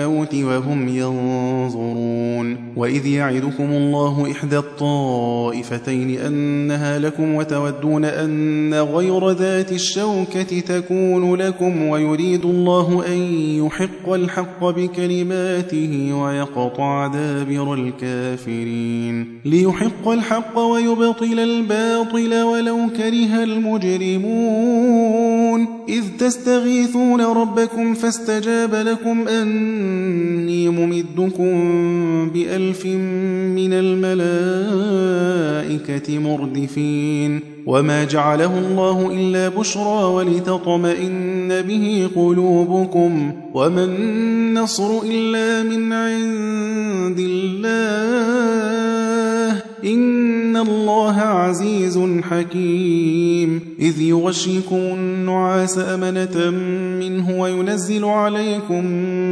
الموت وهم ينظرون. وإذ يعدكم الله إحدى الطائفتين أنها لكم وتودون أن غير ذات الشوكة تكون لكم ويريد الله أن يحق الحق بكلماته ويقطع دابر الكافرين ليحق الحق ويبطل الباطل ولو كره المجرمون إذ تستغيثون ربكم فاستجاب لكم أني ممدكم بألف من الملائكة مردفين. وما جعله الله إلا بشرى ولتطمئن به قلوبكم. وما النصر إلا من عند الله. إن الله عزيز حكيم إذ يغشيكم النعاس أمنة منه وينزل عليكم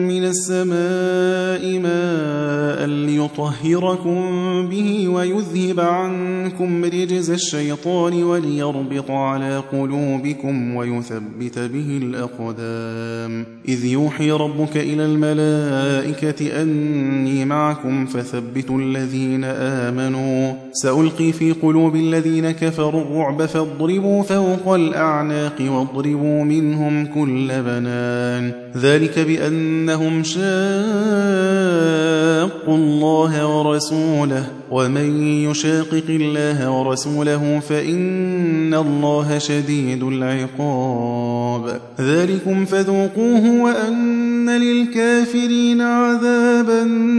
من السماء ماء ليطهركم به ويذهب عنكم رجز الشيطان وليربط على قلوبكم ويثبت به الأقدام إذ يوحي ربك إلى الملائكة أني معكم فثبتوا الذين آمنوا سألقي في قلوب الذين كفروا الرعب فاضربوا فوق الأعناق واضربوا منهم كل بنان. ذلك بأنهم شاقوا الله ورسوله. ومن يشاقق الله ورسوله فإن الله شديد العقاب. ذلكم فذوقوه وأن للكافرين عذاب النار.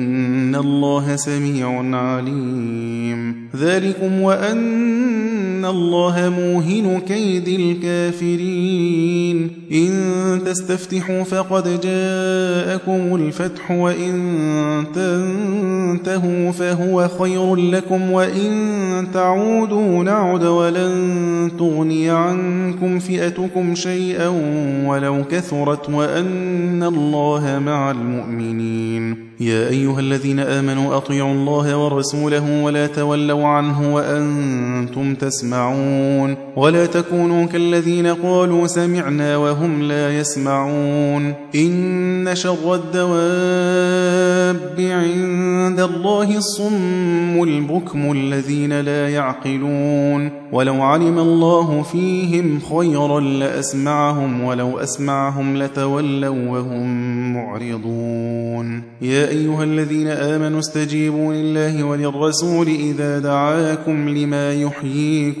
الله سميع عليم ذلكم وأن الله موهن كيد الكافرين إن تستفتحوا فقد جاءكم الفتح وإن تنتهوا فهو خير لكم وإن تعودوا نعد ولن تغني عنكم فئتكم شيئا ولو كثرت وأن الله مع المؤمنين يا أيها الذين آمنوا أطيعوا الله ورسوله ولا تولوا عنه وأنتم تسمعون ولا تكونوا كالذين قالوا سمعنا وهم لا يسمعون. إن شر الدواب عند الله الصم البكم الذين لا يعقلون. ولو علم الله فيهم خيرا لأسمعهم ولو أسمعهم لتولوا وهم معرضون. يا أيها الذين آمنوا استجيبوا لله وللرسول إذا دعاكم لما يحييكم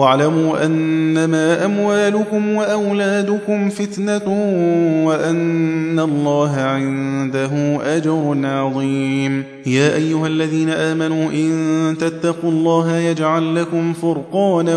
واعلموا أنما أموالكم وأولادكم فتنة وأن الله عنده أجر عظيم. يا أيها الذين آمنوا إن تتقوا الله يجعل لكم فرقانا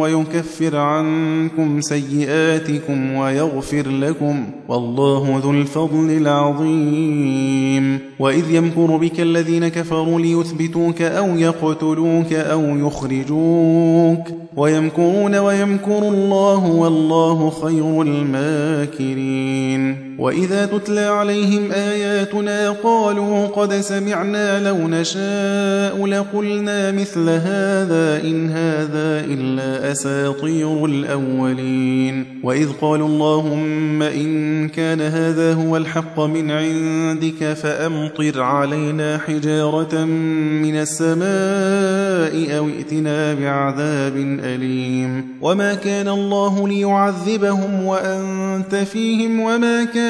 ويكفر عنكم سيئاتكم ويغفر لكم والله ذو الفضل العظيم. وإذ يمكر بك الذين كفروا ليثبتوك أو يقتلوك أو يخرجوك ويمكرون ويمكر الله والله خير الماكرين وإذا تتلى عليهم آياتنا قالوا قد سمعنا لو نشاء لقلنا مثل هذا إن هذا إلا أساطير الأولين. وإذ قالوا اللهم إن كان هذا هو الحق من عندك فأمطر علينا حجارة من السماء أو ائتنا بعذاب أليم. وما كان الله ليعذبهم وأنت فيهم وما كان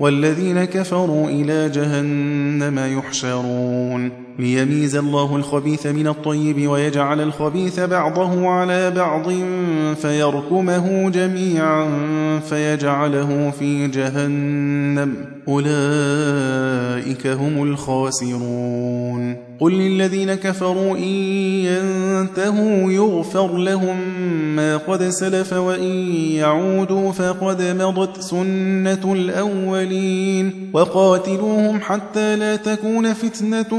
والذين كفروا إلى جهنم يحشرون ليميز الله الخبيث من الطيب ويجعل الخبيث بعضه على بعض فيركمه جميعا فيجعله في جهنم. أولئك هم الخاسرون. قل للذين كفروا إن ينتهوا يغفر لهم ما قد سلف وإن يعودوا فقد مضت سنة الأولين. وقاتلوهم حتى لا تكون فتنة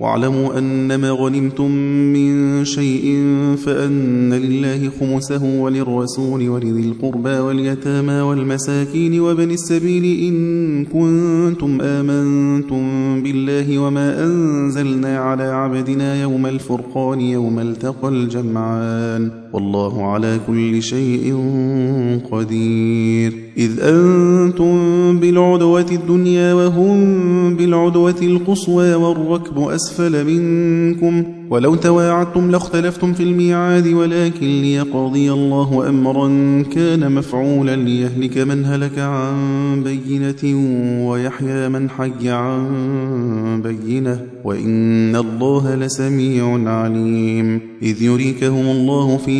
واعلموا أنما غنمتم من شيء فأن لله خمسه وللرسول ولذي القربى واليتامى والمساكين وبن السبيل إن كنتم آمنتم بالله وما أنزلنا على عبدنا يوم الفرقان يوم التقى الجمعان والله على كل شيء قدير. إذ أنتم بالعدوة الدنيا وهم بالعدوة القصوى والركب أسفل منكم. ولو تواعدتم لاختلفتم في الميعاد ولكن ليقضي الله أمرا كان مفعولا. ليهلك من هلك عن بينة ويحيى من حي عن بينة. وإن الله لسميع عليم. إذ يريكهم الله في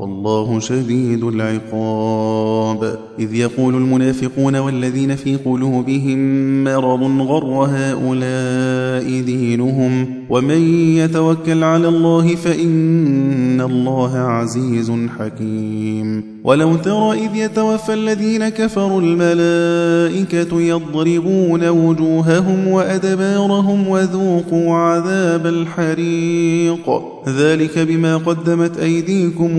والله شديد العقاب. إذ يقول المنافقون والذين في قلوبهم مرض غر هؤلاء دينهم ومن يتوكل على الله فإن الله عزيز حكيم. ولو ترى إذ يتوفى الذين كفروا الملائكة يضربون وجوههم وأدبارهم وذوقوا عذاب الحريق. ذلك بما قدمت أيديكم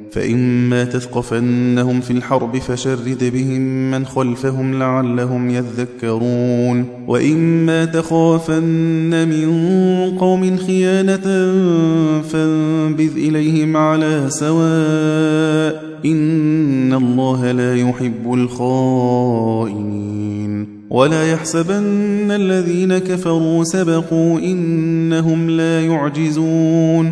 فإما تثقفنهم في الحرب فشرد بهم من خلفهم لعلهم يذكرون. وإما تخافن من قوم خيانة فانبذ إليهم على سواء. إن الله لا يحب الخائنين. ولا يحسبن الذين كفروا سبقوا إنهم لا يعجزون.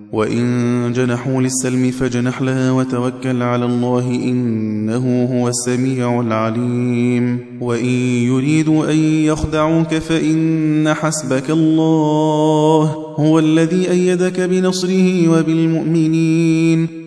وإن جنحوا للسلم فجنح لها وتوكل على الله إنه هو السميع العليم. وإن يريدوا أن يخدعوك فإن حسبك الله هو الذي أيدك بنصره وبالمؤمنين.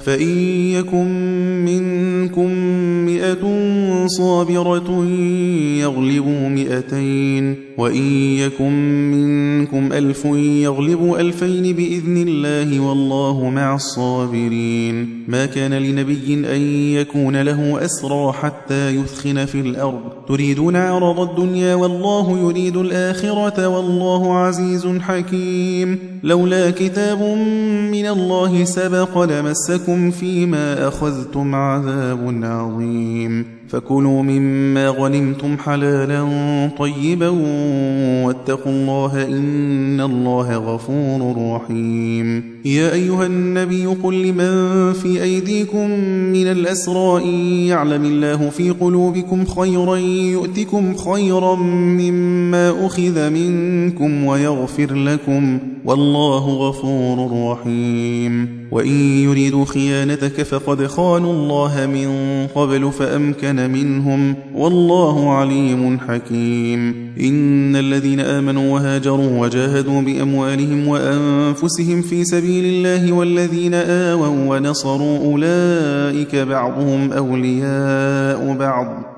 فإن يكن منكم مئة صابرة يغلبوا مئتين وإن يكن منكم ألف يغلبوا ألفين بإذن الله والله مع الصابرين. ما كان لنبي أن يكون له أسرى حتى يثخن في الأرض. تريدون عرض الدنيا والله يريد الآخرة والله عزيز حكيم. لولا كتاب من الله سبق لمسكم فيما أخذتم عذاب عظيم. فكلوا مما غنمتم حلالا طيبا واتقوا الله إن الله غفور رحيم. يا أيها النبي قل لمن في أيديكم من الأسراء يعلم الله في قلوبكم خيرا يؤتكم خيرا مما أخذ منكم ويغفر لكم والله غفور رحيم. وإن يريدوا خيانتك فقد خانوا الله من قبل فأمكن منهم والله عليم حكيم. إن الذين آمنوا وهاجروا وجاهدوا بأموالهم وأنفسهم في سبيل الله والذين آووا ونصروا أولئك بعضهم أولياء بعض.